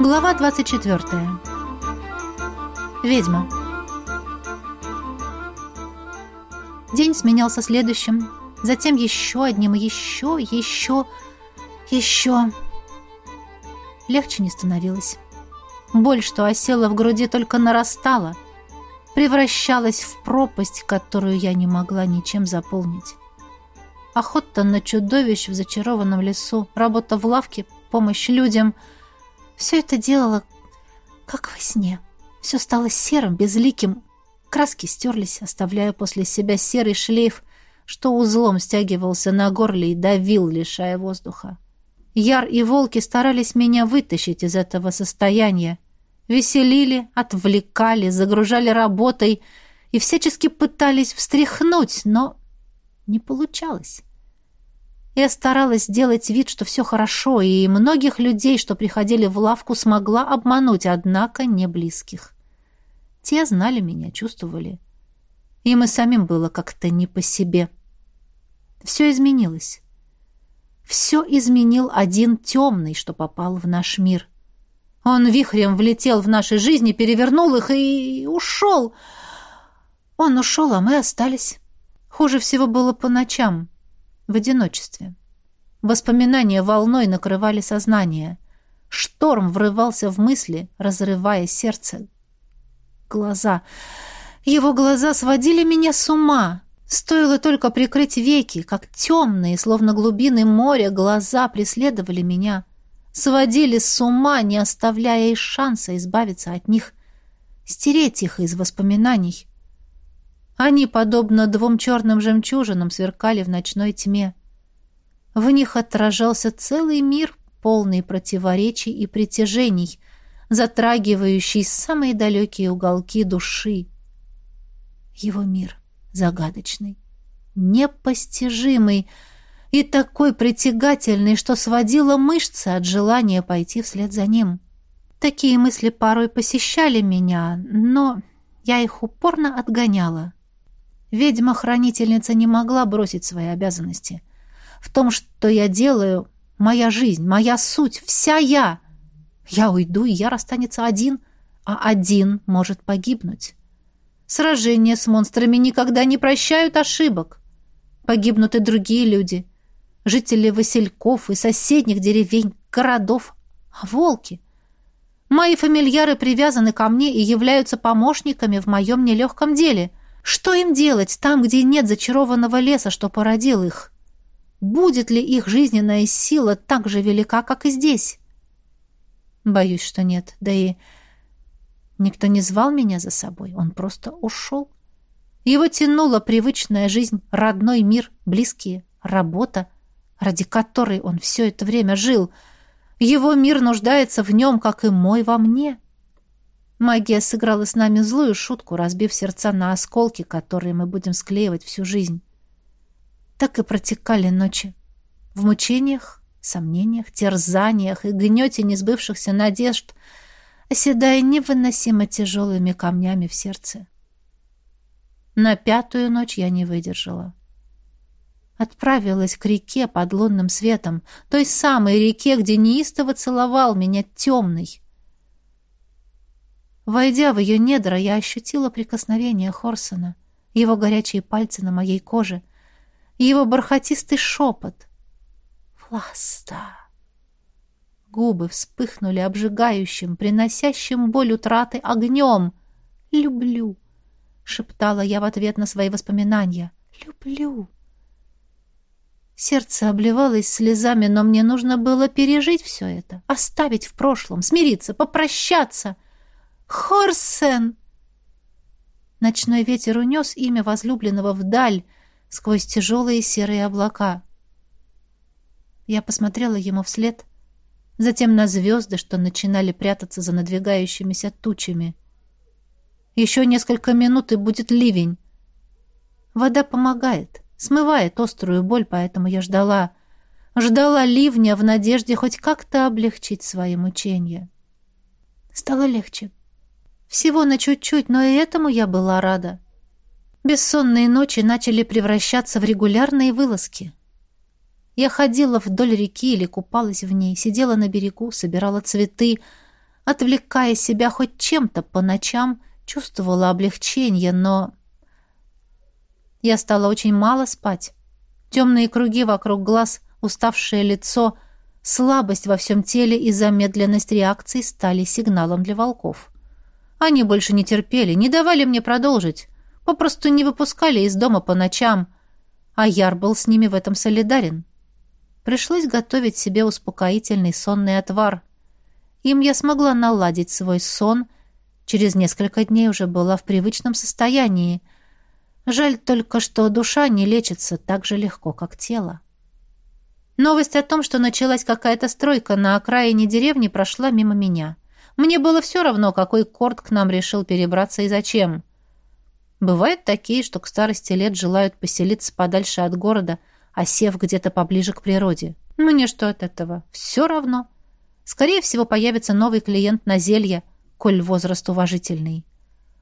Глава 24. Ведьма. День сменялся следующим, затем еще одним, еще, еще, еще. Легче не становилось. Боль, что осела в груди, только нарастала, превращалась в пропасть, которую я не могла ничем заполнить. Охота на чудовищ в зачарованном лесу, работа в лавке, помощь людям — все это делало как во сне. Все стало серым, безликим. Краски стерлись, оставляя после себя серый шлейф, что узлом стягивался на горле и давил, лишая воздуха. Яр и волки старались меня вытащить из этого состояния. Веселили, отвлекали, загружали работой и всячески пытались встряхнуть, но не получалось. Я старалась сделать вид, что все хорошо, и многих людей, что приходили в лавку, смогла обмануть, однако не близких. Те знали меня, чувствовали. Им и самим было как-то не по себе. Все изменилось. Все изменил один темный, что попал в наш мир. Он вихрем влетел в наши жизни, перевернул их и ушел. Он ушел, а мы остались. Хуже всего было по ночам в одиночестве. Воспоминания волной накрывали сознание. Шторм врывался в мысли, разрывая сердце. Глаза. Его глаза сводили меня с ума. Стоило только прикрыть веки, как темные, словно глубины моря, глаза преследовали меня. Сводили с ума, не оставляя и шанса избавиться от них, стереть их из воспоминаний. Они, подобно двум черным жемчужинам, сверкали в ночной тьме. В них отражался целый мир, полный противоречий и притяжений, затрагивающий самые далекие уголки души. Его мир загадочный, непостижимый и такой притягательный, что сводило мышцы от желания пойти вслед за ним. Такие мысли порой посещали меня, но я их упорно отгоняла. Ведьма-хранительница не могла бросить свои обязанности. В том, что я делаю, моя жизнь, моя суть, вся я. Я уйду, и я расстанется один, а один может погибнуть. Сражения с монстрами никогда не прощают ошибок. Погибнут и другие люди, жители Васильков и соседних деревень, городов, а волки. Мои фамильяры привязаны ко мне и являются помощниками в моем нелегком деле — что им делать там, где нет зачарованного леса, что породил их? Будет ли их жизненная сила так же велика, как и здесь? Боюсь, что нет. Да и никто не звал меня за собой. Он просто ушел. Его тянула привычная жизнь, родной мир, близкие, работа, ради которой он все это время жил. Его мир нуждается в нем, как и мой во мне. Магия сыграла с нами злую шутку, разбив сердца на осколки, которые мы будем склеивать всю жизнь. Так и протекали ночи. В мучениях, сомнениях, терзаниях и гнете несбывшихся надежд, оседая невыносимо тяжелыми камнями в сердце. На пятую ночь я не выдержала. Отправилась к реке под лунным светом, той самой реке, где неистово целовал меня темный, Войдя в ее недра, я ощутила прикосновение Хорсона, его горячие пальцы на моей коже, его бархатистый шепот. «Власта!» Губы вспыхнули обжигающим, приносящим боль утраты огнем. «Люблю!» — шептала я в ответ на свои воспоминания. «Люблю!» Сердце обливалось слезами, но мне нужно было пережить все это, оставить в прошлом, смириться, попрощаться — Хорсен!» Ночной ветер унес имя возлюбленного вдаль, сквозь тяжелые серые облака. Я посмотрела ему вслед, затем на звезды, что начинали прятаться за надвигающимися тучами. Еще несколько минут, и будет ливень. Вода помогает, смывает острую боль, поэтому я ждала, ждала ливня в надежде хоть как-то облегчить свои мучения. Стало легче. Всего на чуть-чуть, но и этому я была рада. Бессонные ночи начали превращаться в регулярные вылазки. Я ходила вдоль реки или купалась в ней, сидела на берегу, собирала цветы, отвлекая себя хоть чем-то по ночам, чувствовала облегчение, но... Я стала очень мало спать. Темные круги вокруг глаз, уставшее лицо, слабость во всем теле и замедленность реакции стали сигналом для волков. Они больше не терпели, не давали мне продолжить, попросту не выпускали из дома по ночам, а Яр был с ними в этом солидарен. Пришлось готовить себе успокоительный сонный отвар. Им я смогла наладить свой сон. Через несколько дней уже была в привычном состоянии. Жаль только, что душа не лечится так же легко, как тело. Новость о том, что началась какая-то стройка на окраине деревни, прошла мимо меня. Мне было все равно, какой корт к нам решил перебраться и зачем. Бывают такие, что к старости лет желают поселиться подальше от города – осев где-то поближе к природе. Мне что от этого? Все равно. Скорее всего, появится новый клиент на зелье, коль возраст уважительный.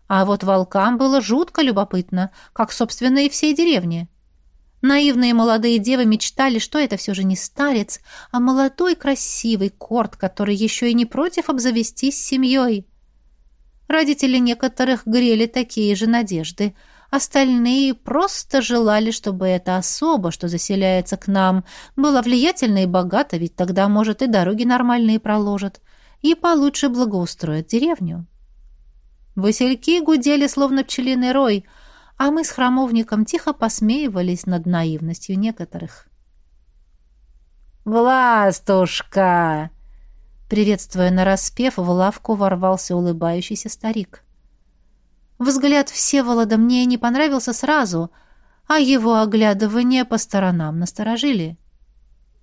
А вот волкам было жутко любопытно, как, собственно, и всей деревне. Наивные молодые девы мечтали, что это все же не старец, а молодой красивый корт, который еще и не против обзавестись семьей. Родители некоторых грели такие же надежды — Остальные просто желали, чтобы эта особа, что заселяется к нам, была влиятельна и богата, ведь тогда, может, и дороги нормальные проложат, и получше благоустроят деревню. Васильки гудели, словно пчелиный рой, а мы с храмовником тихо посмеивались над наивностью некоторых. «Властушка!» Приветствуя нараспев, в лавку ворвался улыбающийся старик. Взгляд Всеволода мне не понравился сразу, а его оглядывание по сторонам насторожили.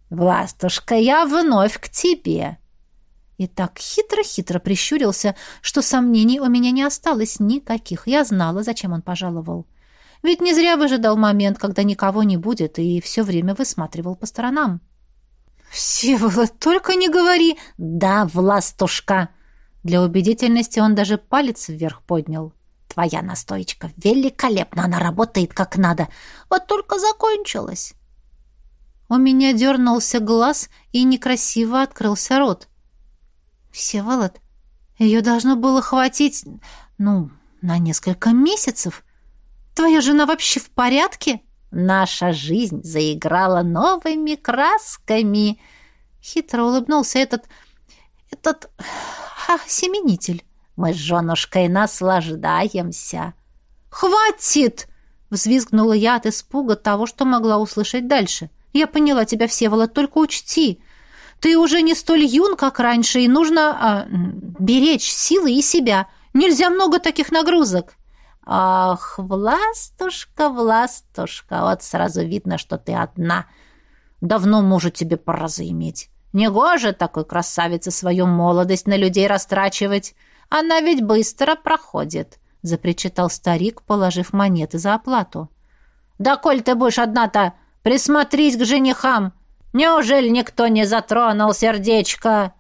«Властушка, я вновь к тебе!» И так хитро-хитро прищурился, что сомнений у меня не осталось никаких. Я знала, зачем он пожаловал. Ведь не зря выжидал момент, когда никого не будет, и все время высматривал по сторонам. «Всеволод, только не говори!» «Да, властушка!» Для убедительности он даже палец вверх поднял. Твоя настоечка великолепна, она работает как надо. Вот только закончилась. У меня дернулся глаз и некрасиво открылся рот. Всеволод, ее должно было хватить, ну, на несколько месяцев. Твоя жена вообще в порядке? Наша жизнь заиграла новыми красками. Хитро улыбнулся этот... этот... А, семенитель. Мы с женушкой наслаждаемся». «Хватит!» — взвизгнула я от испуга того, что могла услышать дальше. «Я поняла тебя, Всеволод, только учти. Ты уже не столь юн, как раньше, и нужно а, беречь силы и себя. Нельзя много таких нагрузок». «Ах, Властушка, Властушка, вот сразу видно, что ты одна. Давно мужа тебе пора заиметь. Негоже такой красавице свою молодость на людей растрачивать. Она ведь быстро проходит», — запричитал старик, положив монеты за оплату. «Да коль ты будешь одна-то, присмотрись к женихам! Неужели никто не затронул сердечко?»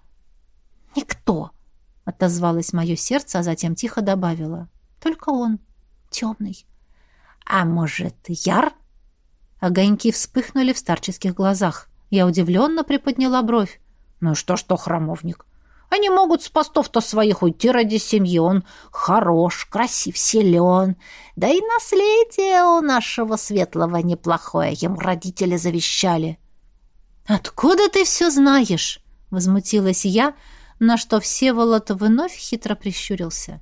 «Никто!» — отозвалось мое сердце, а затем тихо добавила. «Только он, темный». «А может, Яр?» Огоньки вспыхнули в старческих глазах. Я удивленно приподняла бровь. «Ну что-что, храмовник, они могут с постов-то своих уйти ради семьи. Он хорош, красив, силен. Да и наследие у нашего светлого неплохое. Ему родители завещали. «Откуда ты все знаешь?» — возмутилась я, на что Всеволод вновь хитро прищурился.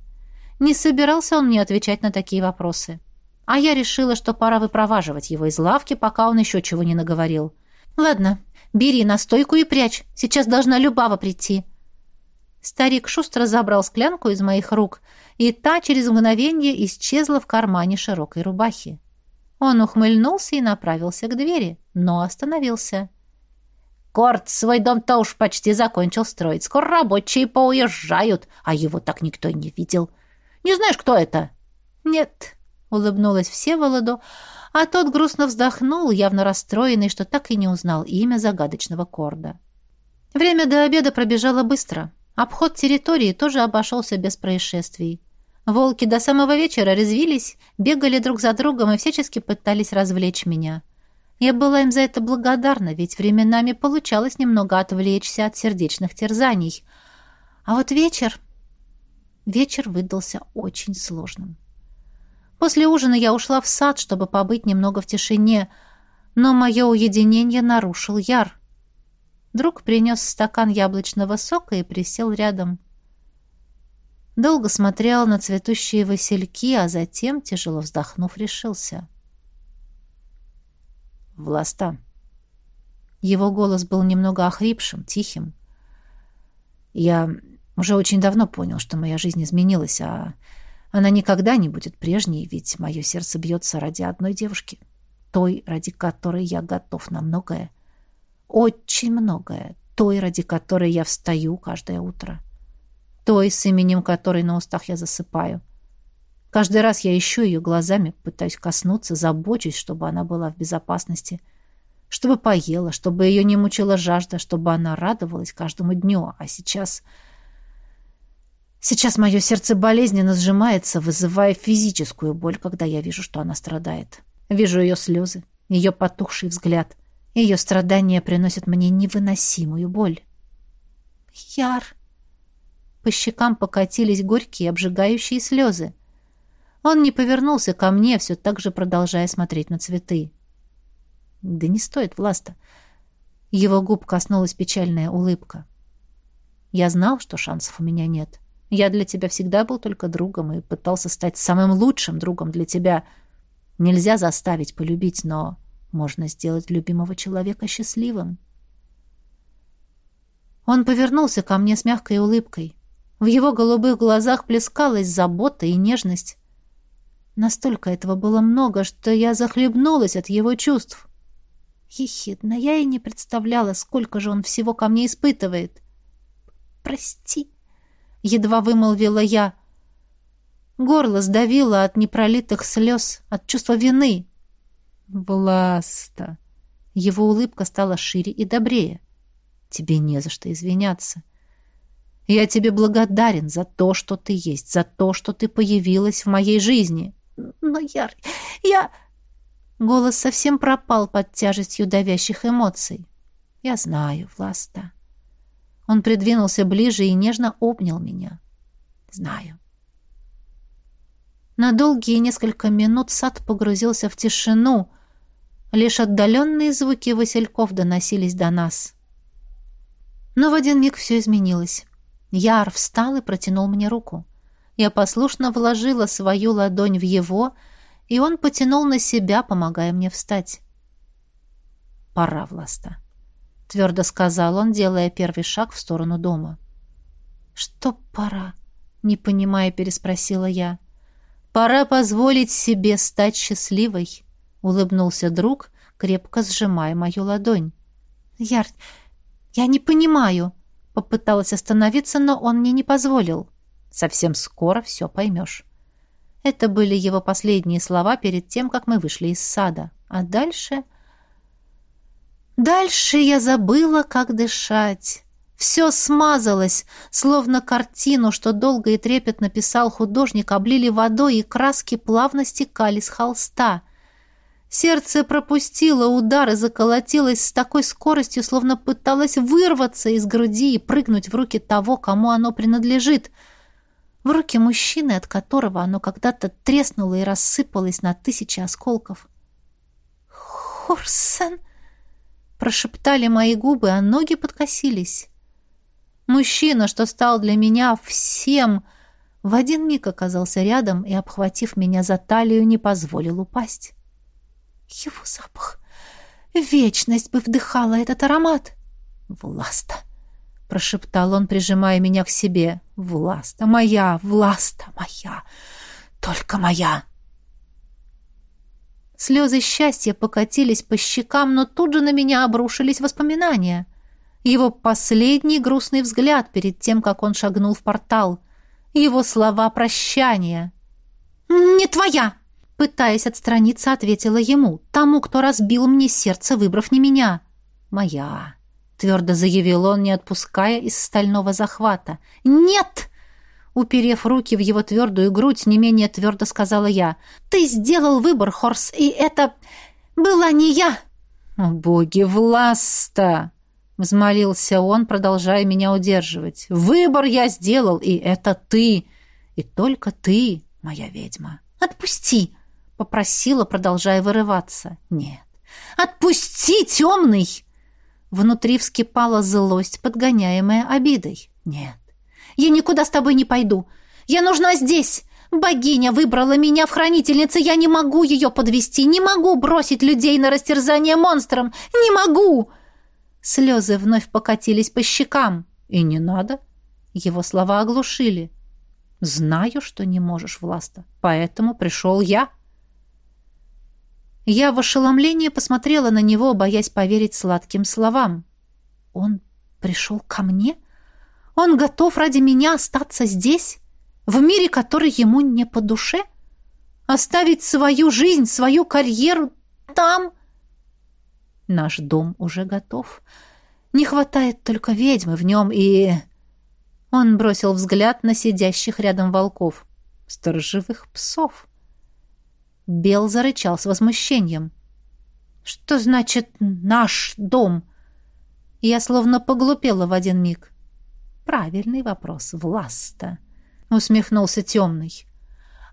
Не собирался он мне отвечать на такие вопросы. А я решила, что пора выпроваживать его из лавки, пока он еще чего не наговорил. «Ладно, бери настойку и прячь. Сейчас должна Любава прийти». Старик шустро забрал склянку из моих рук, и та через мгновение исчезла в кармане широкой рубахи. Он ухмыльнулся и направился к двери, но остановился. «Корт свой дом-то уж почти закончил строить. Скоро рабочие поуезжают, а его так никто и не видел. Не знаешь, кто это?» «Нет», — улыбнулась Всеволоду, а тот грустно вздохнул, явно расстроенный, что так и не узнал имя загадочного Корда. Время до обеда пробежало быстро. Обход территории тоже обошелся без происшествий. Волки до самого вечера резвились, бегали друг за другом и всячески пытались развлечь меня. Я была им за это благодарна, ведь временами получалось немного отвлечься от сердечных терзаний. А вот вечер... Вечер выдался очень сложным. После ужина я ушла в сад, чтобы побыть немного в тишине, но мое уединение нарушил Яр. Друг принес стакан яблочного сока и присел рядом. Долго смотрел на цветущие васильки, а затем, тяжело вздохнув, решился. «Власта». Его голос был немного охрипшим, тихим. «Я уже очень давно понял, что моя жизнь изменилась, а она никогда не будет прежней, ведь мое сердце бьется ради одной девушки, той, ради которой я готов на многое. Очень многое. Той, ради которой я встаю каждое утро. Той, с именем которой на устах я засыпаю. Каждый раз я ищу ее глазами, пытаюсь коснуться, забочусь, чтобы она была в безопасности, чтобы поела, чтобы ее не мучила жажда, чтобы она радовалась каждому дню. А сейчас... Сейчас мое сердце болезненно сжимается, вызывая физическую боль, когда я вижу, что она страдает. Вижу ее слезы, ее потухший взгляд. Ее страдания приносят мне невыносимую боль. «Яр!» По щекам покатились горькие, обжигающие слезы. Он не повернулся ко мне, все так же продолжая смотреть на цветы. «Да не стоит, Власта!» Его губ коснулась печальная улыбка. «Я знал, что шансов у меня нет. Я для тебя всегда был только другом и пытался стать самым лучшим другом для тебя. Нельзя заставить полюбить, но можно сделать любимого человека счастливым». Он повернулся ко мне с мягкой улыбкой. В его голубых глазах плескалась забота и нежность. Настолько этого было много, что я захлебнулась от его чувств. Ехидно, я и не представляла, сколько же он всего ко мне испытывает. «Прости», — едва вымолвила я. Горло сдавило от непролитых слез, от чувства вины. «Власта!» Его улыбка стала шире и добрее. «Тебе не за что извиняться. Я тебе благодарен за то, что ты есть, за то, что ты появилась в моей жизни». «Но я... я...» Голос совсем пропал под тяжестью давящих эмоций. «Я знаю, Власта». Он придвинулся ближе и нежно обнял меня. «Знаю». На долгие несколько минут сад погрузился в тишину. Лишь отдаленные звуки васильков доносились до нас. Но в один миг все изменилось. Яр встал и протянул мне руку. Я послушно вложила свою ладонь в его, и он потянул на себя, помогая мне встать. «Пора, Власта», — твердо сказал он, делая первый шаг в сторону дома. «Что пора?» — не понимая, переспросила я. «Пора позволить себе стать счастливой», — улыбнулся друг, крепко сжимая мою ладонь. «Яр, я не понимаю», — попыталась остановиться, но он мне не позволил. «Совсем скоро все поймешь». Это были его последние слова перед тем, как мы вышли из сада. А дальше... Дальше я забыла, как дышать. Все смазалось, словно картину, что долго и трепетно писал художник, облили водой, и краски плавно стекали с холста. Сердце пропустило удар и заколотилось с такой скоростью, словно пыталось вырваться из груди и прыгнуть в руки того, кому оно принадлежит — в руки мужчины, от которого оно когда-то треснуло и рассыпалось на тысячи осколков. «Хорсен!» — прошептали мои губы, а ноги подкосились. Мужчина, что стал для меня всем, в один миг оказался рядом и, обхватив меня за талию, не позволил упасть. Его запах! Вечность бы вдыхала этот аромат! Власта! — прошептал он, прижимая меня к себе. «Власта моя, власта моя, только моя!» Слезы счастья покатились по щекам, но тут же на меня обрушились воспоминания. Его последний грустный взгляд перед тем, как он шагнул в портал. Его слова прощания. «Не твоя!» Пытаясь отстраниться, ответила ему. «Тому, кто разбил мне сердце, выбрав не меня». «Моя!» Твердо заявил он, не отпуская из стального захвата. «Нет!» Уперев руки в его твердую грудь, не менее твердо сказала я. «Ты сделал выбор, Хорс, и это была не я!» «Боги, Власта!» Взмолился он, продолжая меня удерживать. «Выбор я сделал, и это ты! И только ты, моя ведьма!» «Отпусти!» — попросила, продолжая вырываться. «Нет! Отпусти, темный!» Внутри вскипала злость, подгоняемая обидой. «Нет! Я никуда с тобой не пойду! Я нужна здесь! Богиня выбрала меня в хранительнице! Я не могу ее подвести! Не могу бросить людей на растерзание монстрам! Не могу!» Слезы вновь покатились по щекам. И не надо. Его слова оглушили. Знаю, что не можешь, Власта, поэтому пришел я. Я в ошеломлении посмотрела на него, боясь поверить сладким словам. Он пришел ко мне? Он готов ради меня остаться здесь, в мире, который ему не по душе? Оставить свою жизнь, свою карьеру там, Наш дом уже готов. Не хватает только ведьмы в нем и... Он бросил взгляд на сидящих рядом волков. Сторожевых псов. Бел зарычал с возмущением. «Что значит «наш дом»?» Я словно поглупела в один миг. «Правильный вопрос, Власта», — усмехнулся темный.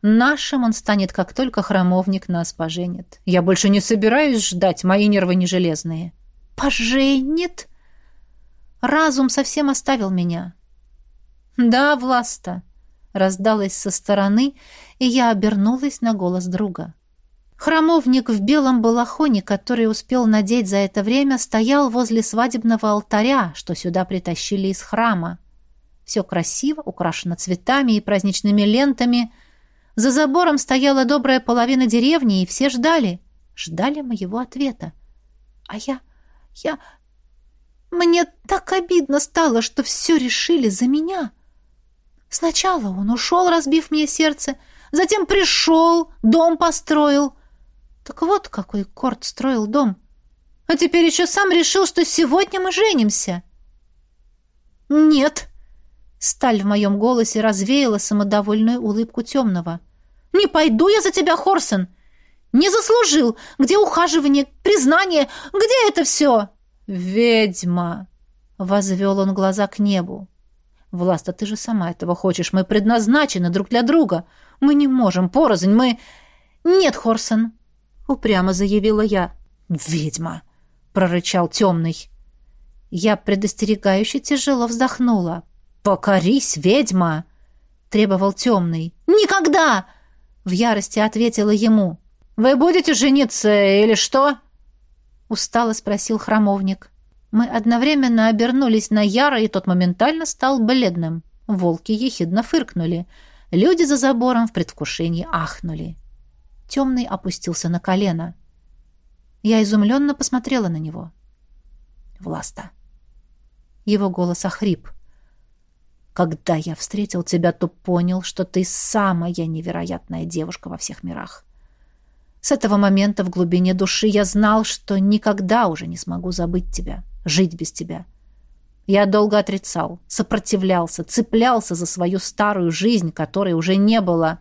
Нашим он станет, как только храмовник нас поженит. Я больше не собираюсь ждать, мои нервы не железные. Поженит? Разум совсем оставил меня. Да, Власта, раздалась со стороны, и я обернулась на голос друга. Храмовник в белом балахоне, который успел надеть за это время, стоял возле свадебного алтаря, что сюда притащили из храма. Все красиво, украшено цветами и праздничными лентами — за забором стояла добрая половина деревни, и все ждали. Ждали моего ответа. А я... я... Мне так обидно стало, что все решили за меня. Сначала он ушел, разбив мне сердце, затем пришел, дом построил. Так вот какой Корт строил дом. А теперь еще сам решил, что сегодня мы женимся. «Нет!» Сталь в моем голосе развеяла самодовольную улыбку темного. «Не пойду я за тебя, Хорсон! Не заслужил! Где ухаживание, признание? Где это все?» «Ведьма!» — возвел он глаза к небу. «Власта, ты же сама этого хочешь. Мы предназначены друг для друга. Мы не можем порознь, мы...» «Нет, Хорсон!» — упрямо заявила я. «Ведьма!» — прорычал темный. Я предостерегающе тяжело вздохнула. «Покорись, ведьма!» — требовал темный. «Никогда!» В ярости ответила ему. «Вы будете жениться или что?» Устало спросил храмовник. Мы одновременно обернулись на Яра, и тот моментально стал бледным. Волки ехидно фыркнули. Люди за забором в предвкушении ахнули. Темный опустился на колено. Я изумленно посмотрела на него. «Власта». Его голос охрип. Когда я встретил тебя, то понял, что ты самая невероятная девушка во всех мирах. С этого момента в глубине души я знал, что никогда уже не смогу забыть тебя, жить без тебя. Я долго отрицал, сопротивлялся, цеплялся за свою старую жизнь, которой уже не было.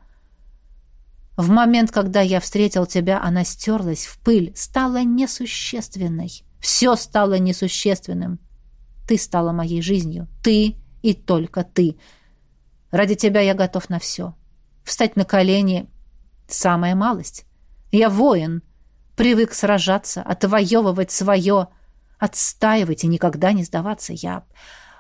В момент, когда я встретил тебя, она стерлась в пыль, стала несущественной. Все стало несущественным. Ты стала моей жизнью. Ты и только ты. Ради тебя я готов на все. Встать на колени — самая малость. Я воин, привык сражаться, отвоевывать свое, отстаивать и никогда не сдаваться. Я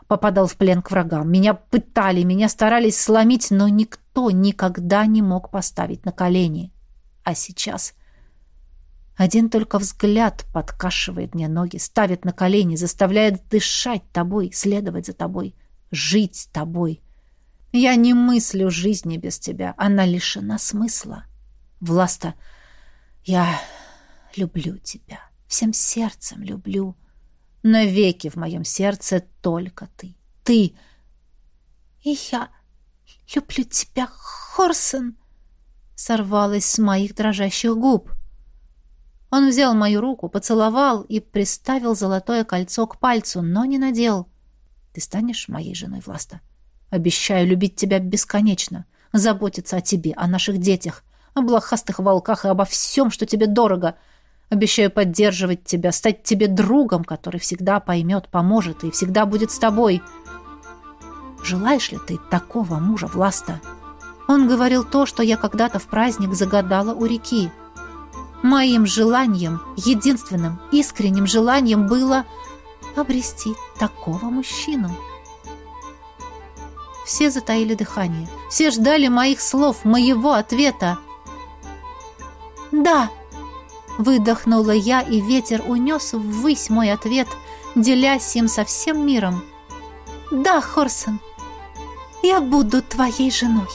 попадал в плен к врагам. Меня пытали, меня старались сломить, но никто никогда не мог поставить на колени. А сейчас... Один только взгляд подкашивает мне ноги, ставит на колени, заставляет дышать тобой, следовать за тобой жить тобой. Я не мыслю жизни без тебя, она лишена смысла. Власта, я люблю тебя, всем сердцем люблю. Навеки в моем сердце только ты. Ты. И я люблю тебя, Хорсон, сорвалась с моих дрожащих губ. Он взял мою руку, поцеловал и приставил золотое кольцо к пальцу, но не надел. Ты станешь моей женой, Власта? Обещаю любить тебя бесконечно, заботиться о тебе, о наших детях, о блохастых волках и обо всем, что тебе дорого. Обещаю поддерживать тебя, стать тебе другом, который всегда поймет, поможет и всегда будет с тобой. Желаешь ли ты такого мужа, Власта? Он говорил то, что я когда-то в праздник загадала у реки. Моим желанием, единственным, искренним желанием было обрести такого мужчину. Все затаили дыхание. Все ждали моих слов, моего ответа. «Да!» Выдохнула я, и ветер унес ввысь мой ответ, делясь им со всем миром. «Да, Хорсон, я буду твоей женой!»